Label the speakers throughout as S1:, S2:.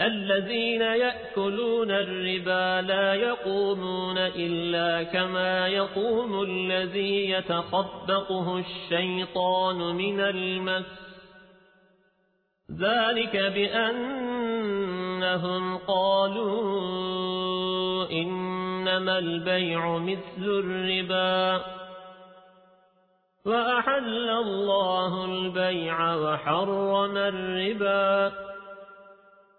S1: الذين يأكلون الربا لا يقومون إلا كما يقوم الذي يتخبطه الشيطان من المس ذلك بأنهم قالوا إنما البيع مثل الربا وأحل الله البيع وحرم الربا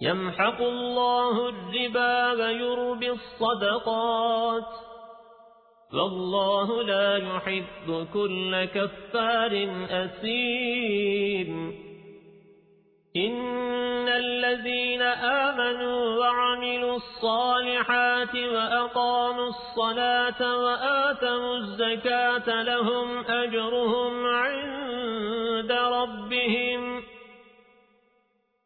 S1: يمحق الله الربا ويربي الصدقات والله لا يحب كل كفار أسيم إن الذين آمنوا وعملوا الصالحات وأقاموا الصلاة وآتوا الزكاة لهم أجرهم عند ربهم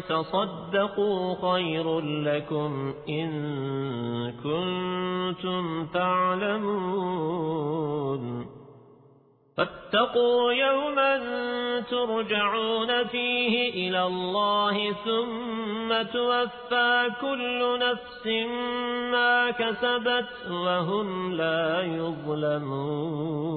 S1: تصدقوا خير لكم إن كنتم تعلمون. فاتقوا يوما ترجعون فيه إلى الله ثم توفى كل نفس ما كسبت وهم لا يظلمون.